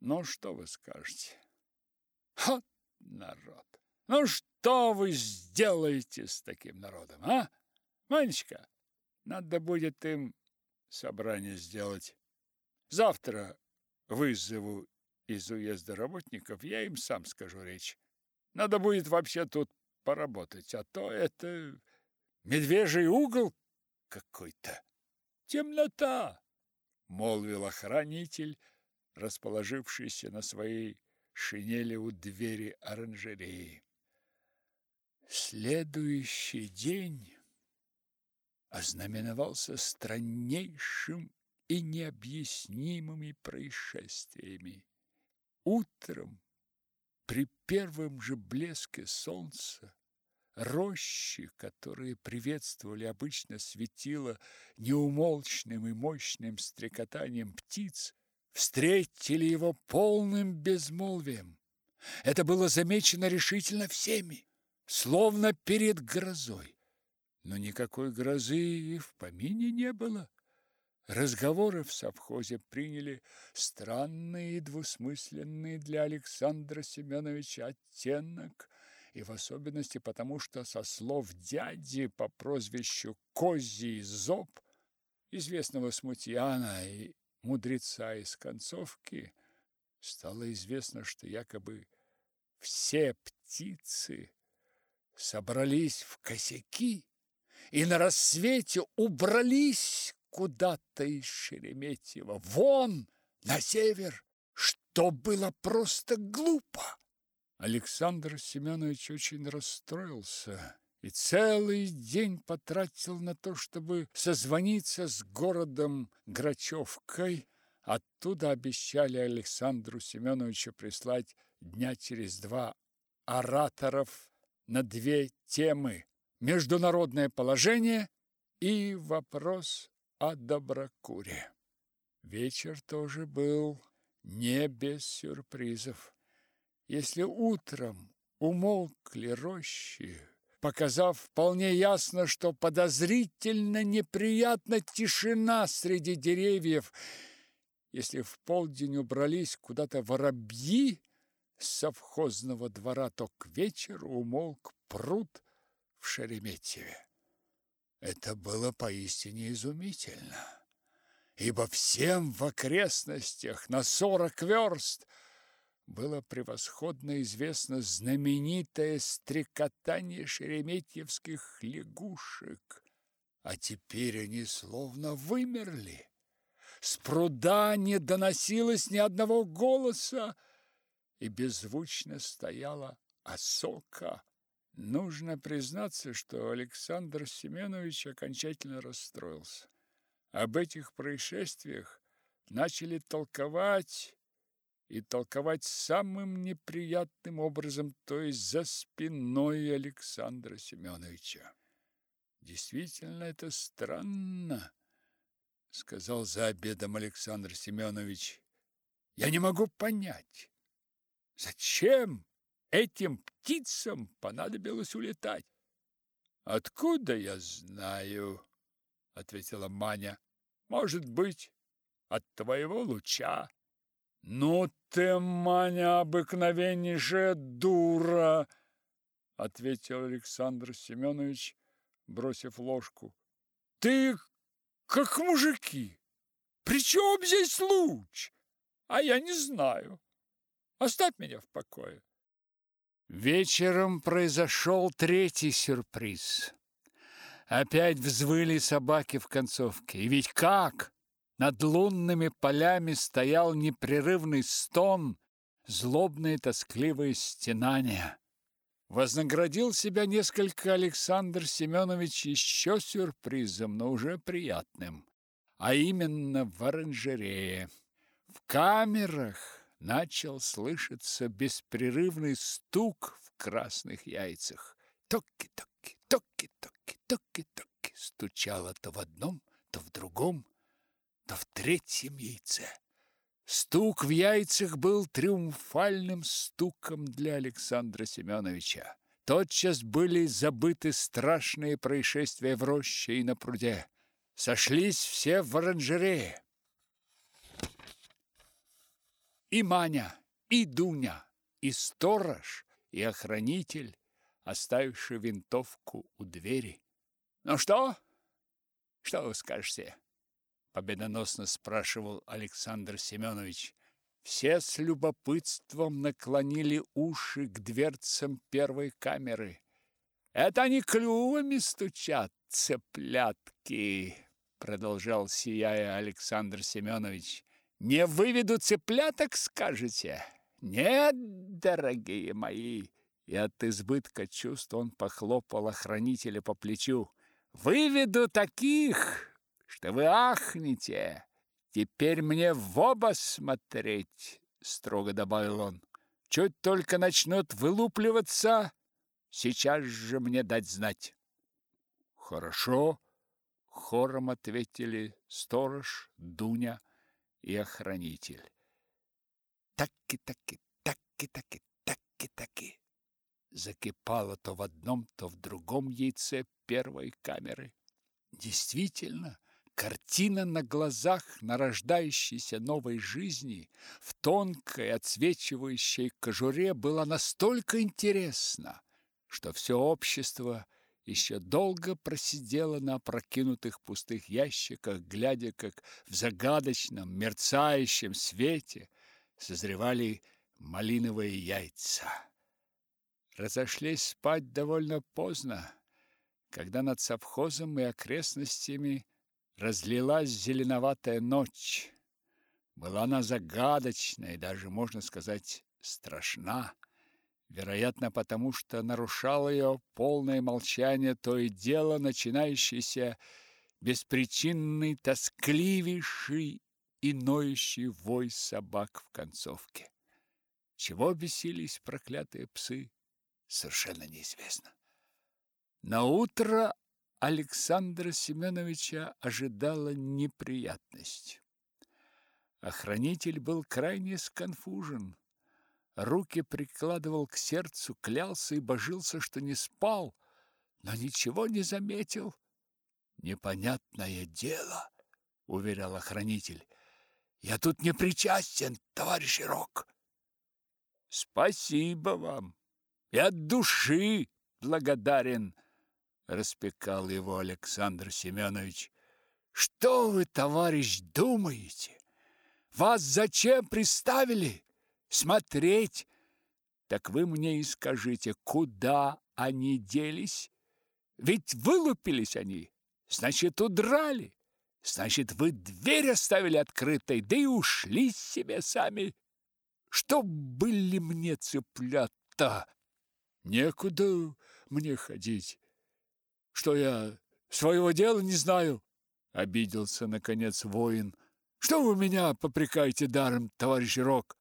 Ну, что вы скажете? Вот народ! Ну, что вы сделаете с таким народом, а? Манечка, надо будет им собрание сделать. Завтра вызову из уезда работников, я им сам скажу речь. Надо будет вообще тут поработать, а то это медвежий угол какой-то. Темнота, молвил охранитель, расположившийся на своей шинели у двери оранжереи. Следующий день ознаменовался страннейшим и необъяснимыми происшествиями. Утром, при первом же блеске солнца, рощи, которые приветствовали обычно светило неумолчным и мощным стрекотанием птиц, встретили его полным безмолвием. Это было замечено решительно всеми, словно перед грозой. Но никакой грозы и в помине не было. Разговоры в совхозе приняли странный и двусмысленный для Александра Семеновича оттенок, и в особенности потому, что со слов дяди по прозвищу Козий Зоб, известного смутьяна и мудреца из концовки, стало известно, что якобы все птицы собрались в косяки и на рассвете убрались куда-то из Шереметьево, вон, на север, что было просто глупо. Александр Семенович очень расстроился и целый день потратил на то, чтобы созвониться с городом Грачевкой. Оттуда обещали Александру Семеновичу прислать дня через два ораторов на две темы – международное положение и вопрос о доброкуре. Вечер тоже был не без сюрпризов. Если утром умолкли рощи, показав вполне ясно, что подозрительно неприятна тишина среди деревьев, если в полдень убрались куда-то воробьи с совхозного двора, то к вечеру умолк пруд в Шереметьеве. Это было поистине изумительно, ибо всем в окрестностях на сорок верст было превосходно известно знаменитое стрекотание шереметьевских лягушек, а теперь они словно вымерли. С пруда не доносилось ни одного голоса, и беззвучно стояла осока. Нужно признаться, что Александр Семенович окончательно расстроился. Об этих происшествиях начали толковать и толковать самым неприятным образом, то есть за спиной Александра Семеновича. Действительно, это странно, сказал за обедом Александр Семенович. Я не могу понять, зачем этим птицам понадобилось улетать. Откуда я знаю, ответила Маня. Может быть, от твоего луча. Ну ты, Маня, обыкновеннейшая дура, ответил Александр Семенович, бросив ложку. Ты как мужики. При чем здесь луч? А я не знаю. Оставь меня в покое. Вечером произошел третий сюрприз. Опять взвыли собаки в концовке. И ведь как? Над лунными полями стоял непрерывный стон, злобные тоскливые стенания. Вознаградил себя несколько Александр Семенович еще сюрпризом, но уже приятным, а именно в оранжерее. В камерах начал слышаться беспрерывный стук в красных яйцах. Токи-токи, токи-токи, токи-токи стучало то в одном, то в другом, то в третьем яйце. Стук в яйцах был триумфальным стуком для Александра Семеновича. Тотчас были забыты страшные происшествия в роще и на пруде. Сошлись все в оранжерее. И Маня, и Дуня, и сторож, и охранитель, оставивший винтовку у двери. Ну что? Что вы скажете? Победоносно спрашивал Александр Семенович. Все с любопытством наклонили уши к дверцам первой камеры. Это они клювами стучат, цыплятки, продолжал сияя Александр Семенович. Не выведу цыпляток, скажете? Нет, дорогие мои. И от избытка чувств он похлопал охранителя по плечу. Выведу таких, что вы ахнете. Теперь мне в оба смотреть, строго добавил он. Чуть только начнут вылупливаться, сейчас же мне дать знать. Хорошо, хором ответили сторож, Дуня и охранитель. Таки-таки, таки-таки, таки-таки. Закипало то в одном, то в другом яйце первой камеры. Действительно, Картина на глазах нарождающейся новой жизни в тонкой отсвечивающей кожуре была настолько интересна, что все общество еще долго просидело на опрокинутых пустых ящиках, глядя, как в загадочном мерцающем свете созревали малиновые яйца. Разошлись спать довольно поздно, когда над совхозом и окрестностями разлилась зеленоватая ночь. Была она загадочна и даже, можно сказать, страшна. Вероятно, потому что нарушало ее полное молчание то и дело начинающийся беспричинный, тоскливейший и ноющий вой собак в концовке. Чего бесились проклятые псы, совершенно неизвестно. На утро Александра Семеновича ожидала неприятность. Охранитель был крайне сконфужен. Руки прикладывал к сердцу, клялся и божился, что не спал, но ничего не заметил. Непонятное дело, уверял охранитель. Я тут не причастен, товарищ Рок. Спасибо вам. Я от души благодарен распекал его Александр Семенович. Что вы, товарищ, думаете? Вас зачем приставили? Смотреть? Так вы мне и скажите, куда они делись? Ведь вылупились они, значит, удрали. Значит, вы дверь оставили открытой, да и ушли себе сами. Что были мне цыплята? Некуда мне ходить. Что я своего дела не знаю? Обиделся, наконец, воин. Что вы меня попрекаете даром, товарищ Рок?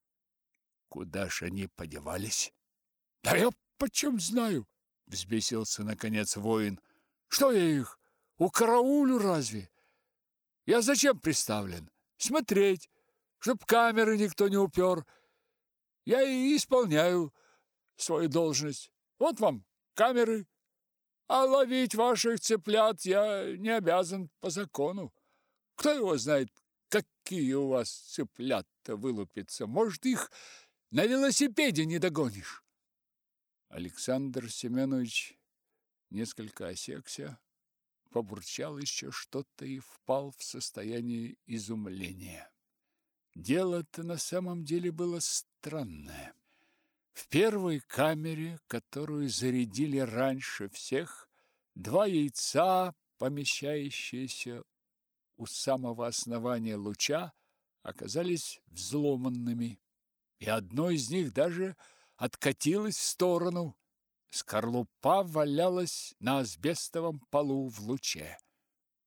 Куда ж они подевались? Да я почем знаю? Взбесился, наконец, воин. Что я их, у караулю разве? Я зачем приставлен? Смотреть, чтоб камеры никто не упер. Я и исполняю свою должность. Вот вам камеры, а ловить ваших цыплят я не обязан по закону. Кто его знает, какие у вас цыплят-то вылупятся? Может, их на велосипеде не догонишь? Александр Семенович несколько осекся, побурчал еще что-то и впал в состояние изумления. Дело-то на самом деле было странное. В первой камере, которую зарядили раньше всех, два яйца, помещающиеся у самого основания луча, оказались взломанными, и одно из них даже откатилось в сторону. Скорлупа валялась на асбестовом полу в луче.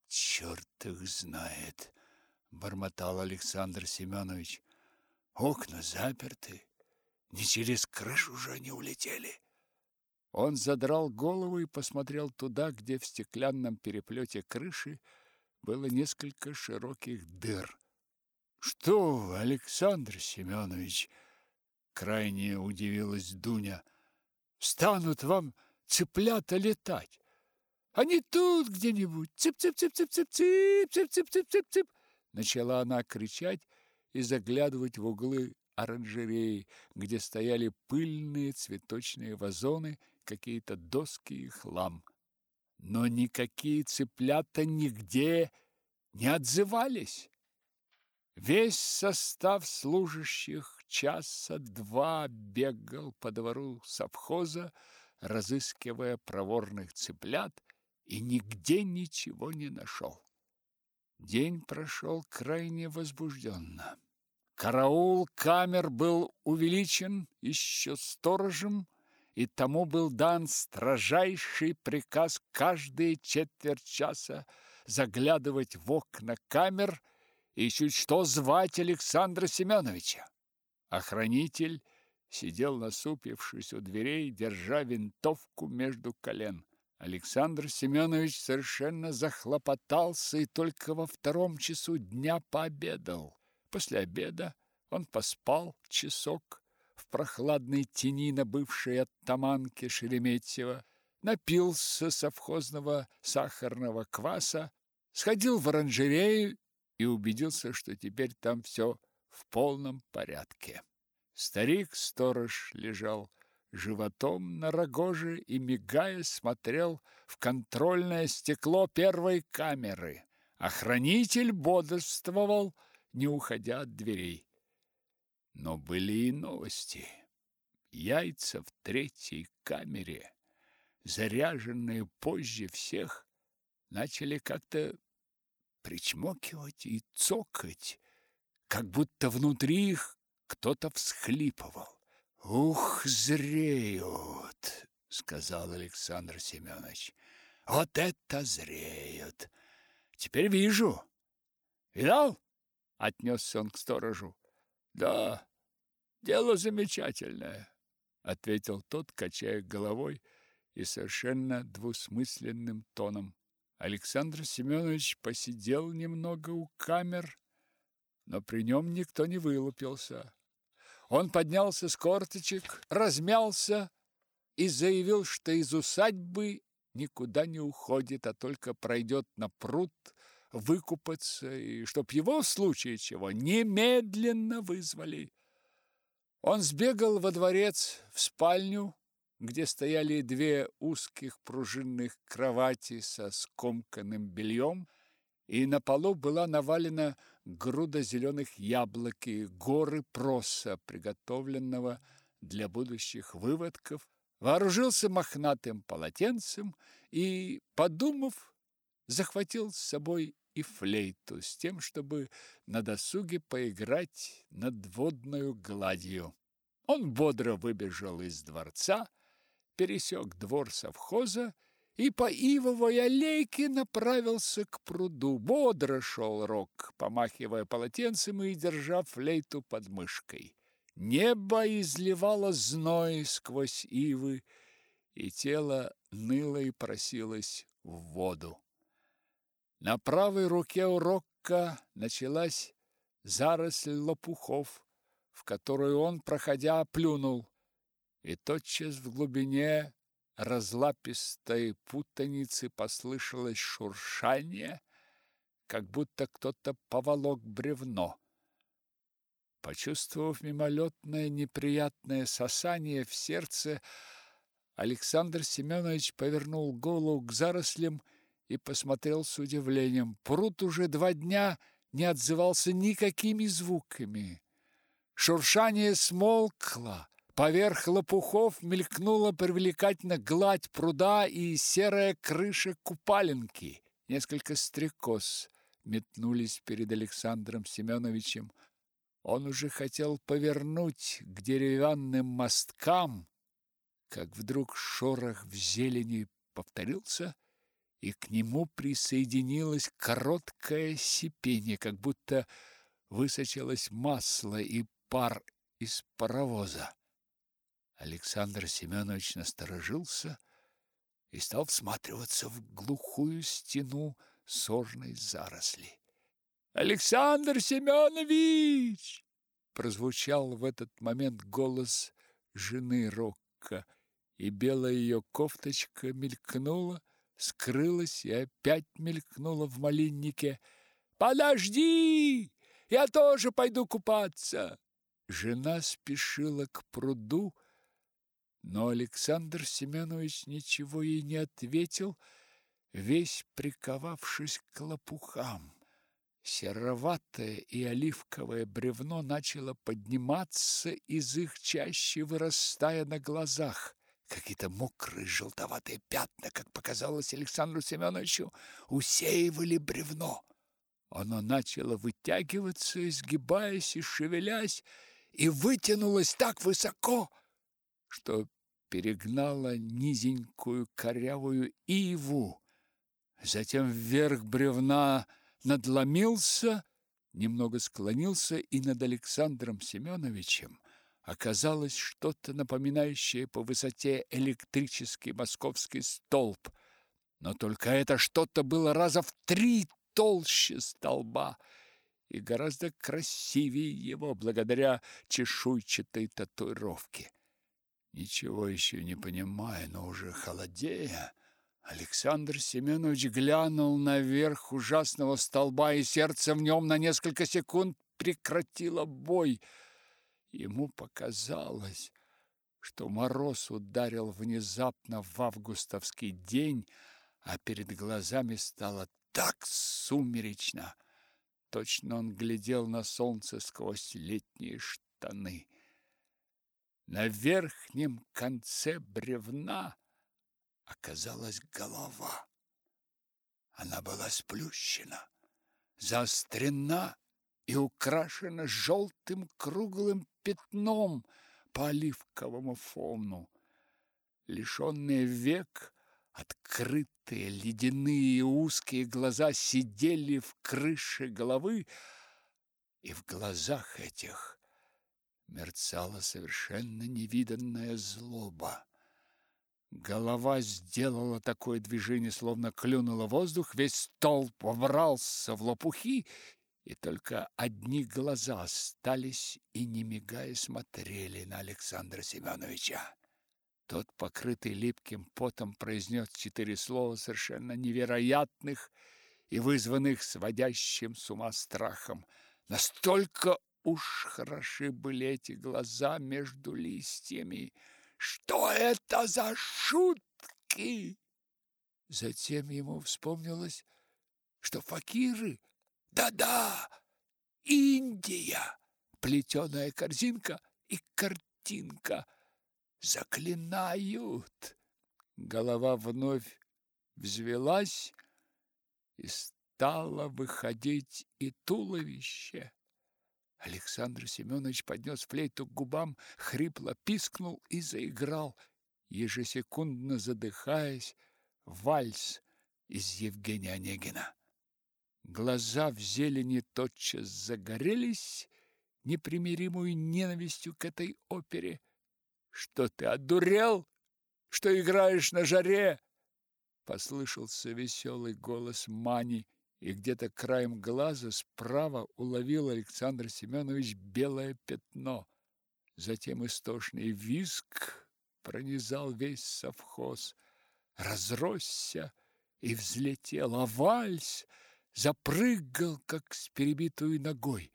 «Черт их знает!» — бормотал Александр Семенович. «Окна заперты, не через крышу же они улетели. Он задрал голову и посмотрел туда, где в стеклянном переплете крыши было несколько широких дыр. Что Александр Семенович? Крайне удивилась Дуня. Станут вам цыплята летать. Они тут где-нибудь. Цып-цып-цып-цып-цып-цып, цып-цып-цып-цып-цып. Начала она кричать и заглядывать в углы оранжереи, где стояли пыльные цветочные вазоны, какие-то доски и хлам. Но никакие цыплята нигде не отзывались. Весь состав служащих часа два бегал по двору совхоза, разыскивая проворных цыплят, и нигде ничего не нашел. День прошел крайне возбужденно. Караул камер был увеличен еще сторожем, и тому был дан строжайший приказ каждые четверть часа заглядывать в окна камер и чуть что звать Александра Семеновича. Охранитель сидел насупившись у дверей, держа винтовку между колен. Александр Семенович совершенно захлопотался и только во втором часу дня пообедал. После обеда он поспал часок в прохладной тени на бывшей оттаманке Шереметьево, напился совхозного сахарного кваса, сходил в оранжерею и убедился, что теперь там все в полном порядке. Старик-сторож лежал животом на рогоже и, мигая, смотрел в контрольное стекло первой камеры. Охранитель бодрствовал, не уходя от дверей. Но были и новости. Яйца в третьей камере, заряженные позже всех, начали как-то причмокивать и цокать, как будто внутри их кто-то всхлипывал. «Ух, зреют!» — сказал Александр Семенович. «Вот это зреют! Теперь вижу!» «Видал?» — отнесся он к сторожу. «Да, дело замечательное», — ответил тот, качая головой и совершенно двусмысленным тоном. Александр Семенович посидел немного у камер, но при нем никто не вылупился. Он поднялся с корточек, размялся и заявил, что из усадьбы никуда не уходит, а только пройдет на пруд выкупаться, и чтоб его в случае чего немедленно вызвали. Он сбегал во дворец, в спальню, где стояли две узких пружинных кровати со скомканным бельем, и на полу была навалена груда зеленых яблок и горы проса, приготовленного для будущих выводков, вооружился мохнатым полотенцем и, подумав, захватил с собой и флейту с тем, чтобы на досуге поиграть над водной гладью. Он бодро выбежал из дворца, пересек двор совхоза и по ивовой аллейке направился к пруду. Бодро шел Рок, помахивая полотенцем и держа флейту под мышкой. Небо изливало зной сквозь ивы, и тело ныло и просилось в воду. На правой руке у Рокка началась заросль лопухов, в которую он, проходя, плюнул и тотчас в глубине разлапистой путаницы послышалось шуршание, как будто кто-то поволок бревно. Почувствовав мимолетное неприятное сосание в сердце, Александр Семенович повернул голову к зарослям и посмотрел с удивлением. Пруд уже два дня не отзывался никакими звуками. Шуршание смолкло, Поверх лопухов мелькнула привлекательно гладь пруда и серая крыша купаленки. Несколько стрекоз метнулись перед Александром Семеновичем. Он уже хотел повернуть к деревянным мосткам, как вдруг шорох в зелени повторился, и к нему присоединилось короткое сипение, как будто высочилось масло и пар из паровоза. Александр Семенович насторожился и стал всматриваться в глухую стену сорной заросли. Александр Семенович! прозвучал в этот момент голос жены Рокко, и белая ее кофточка мелькнула, скрылась и опять мелькнула в малиннике. Подожди, я тоже пойду купаться. Жена спешила к пруду, но Александр Семенович ничего ей не ответил, весь приковавшись к лопухам. Сероватое и оливковое бревно начало подниматься из их чаще, вырастая на глазах. Какие-то мокрые желтоватые пятна, как показалось Александру Семеновичу, усеивали бревно. Оно начало вытягиваться, изгибаясь и шевелясь, и вытянулось так высоко, что перегнало низенькую корявую иву. Затем вверх бревна надломился, немного склонился, и над Александром Семеновичем оказалось что-то напоминающее по высоте электрический московский столб. Но только это что-то было раза в три толще столба и гораздо красивее его благодаря чешуйчатой татуировке. Ничего еще не понимая, но уже холодея, Александр Семенович глянул наверх ужасного столба, и сердце в нем на несколько секунд прекратило бой. Ему показалось, что мороз ударил внезапно в августовский день, а перед глазами стало так сумеречно. Точно он глядел на солнце сквозь летние штаны. На верхнем конце бревна оказалась голова. Она была сплющена, заострена и украшена желтым круглым пятном по оливковому фону. Лишенные век, открытые ледяные узкие глаза сидели в крыше головы, и в глазах этих мерцала совершенно невиданная злоба. Голова сделала такое движение, словно клюнула воздух, весь столб вобрался в лопухи, и только одни глаза остались и, не мигая, смотрели на Александра Семеновича. Тот, покрытый липким потом, произнес четыре слова совершенно невероятных и вызванных сводящим с ума страхом. Настолько уж хороши были эти глаза между листьями, что это за шутки? Затем ему вспомнилось, что факиры, да-да, Индия, плетеная корзинка и картинка заклинают. Голова вновь взвелась и стало выходить и туловище. Александр Семенович поднес флейту к губам, хрипло пискнул и заиграл, ежесекундно задыхаясь, вальс из Евгения Онегина. Глаза в зелени тотчас загорелись непримиримую ненавистью к этой опере. «Что ты, одурел? Что играешь на жаре?» Послышался веселый голос Мани и где-то краем глаза справа уловил Александр Семенович белое пятно. Затем истошный визг пронизал весь совхоз, разросся и взлетел, а вальс запрыгал, как с перебитой ногой.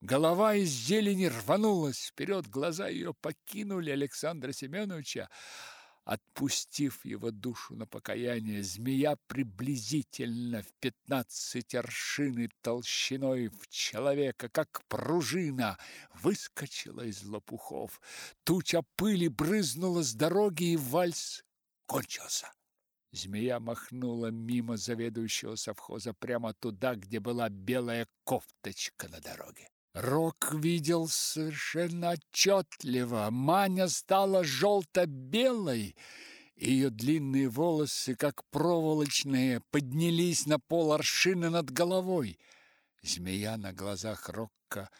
Голова из зелени рванулась вперед, глаза ее покинули Александра Семеновича, Отпустив его душу на покаяние, змея приблизительно в пятнадцать аршины толщиной в человека, как пружина, выскочила из лопухов. Туча пыли брызнула с дороги, и вальс кончился. Змея махнула мимо заведующего совхоза прямо туда, где была белая кофточка на дороге. Рок видел совершенно отчетливо. Маня стала желто-белой, ее длинные волосы, как проволочные, поднялись на пол аршины над головой. Змея на глазах Рокка,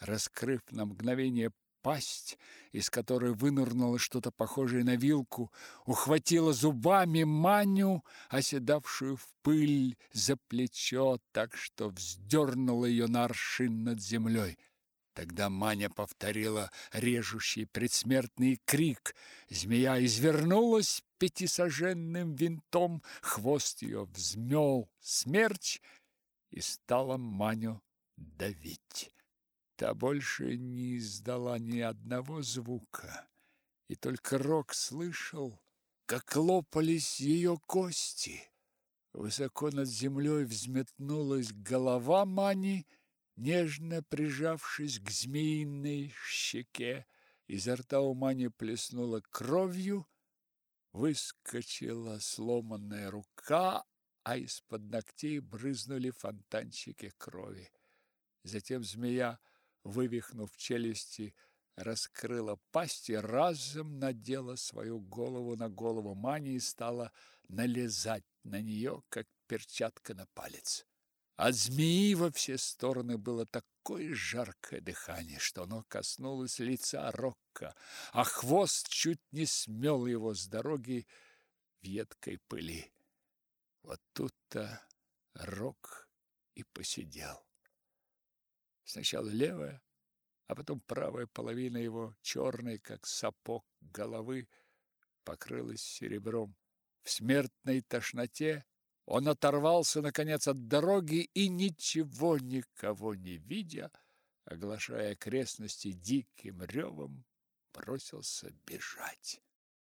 раскрыв на мгновение пасть, из которой вынырнуло что-то похожее на вилку, ухватила зубами Маню, оседавшую в пыль за плечо, так что вздернула ее на аршин над землей. Тогда Маня повторила режущий предсмертный крик. Змея извернулась пятисоженным винтом, хвост ее взмел смерч и стала Маню давить. Та больше не издала ни одного звука, и только Рок слышал, как лопались ее кости. Высоко над землей взметнулась голова Мани, нежно прижавшись к змеиной щеке. Изо рта у Мани плеснула кровью, выскочила сломанная рука, а из-под ногтей брызнули фонтанчики крови. Затем змея, вывихнув челюсти, раскрыла пасть и разом надела свою голову на голову Мани и стала налезать на нее, как перчатка на палец. От змеи во все стороны было такое жаркое дыхание, что оно коснулось лица Рокко, а хвост чуть не смел его с дороги в едкой пыли. Вот тут-то Рок и посидел. Сначала левая, а потом правая половина его, черной, как сапог головы, покрылась серебром. В смертной тошноте он оторвался, наконец, от дороги и, ничего никого не видя, оглашая окрестности диким ревом, бросился бежать.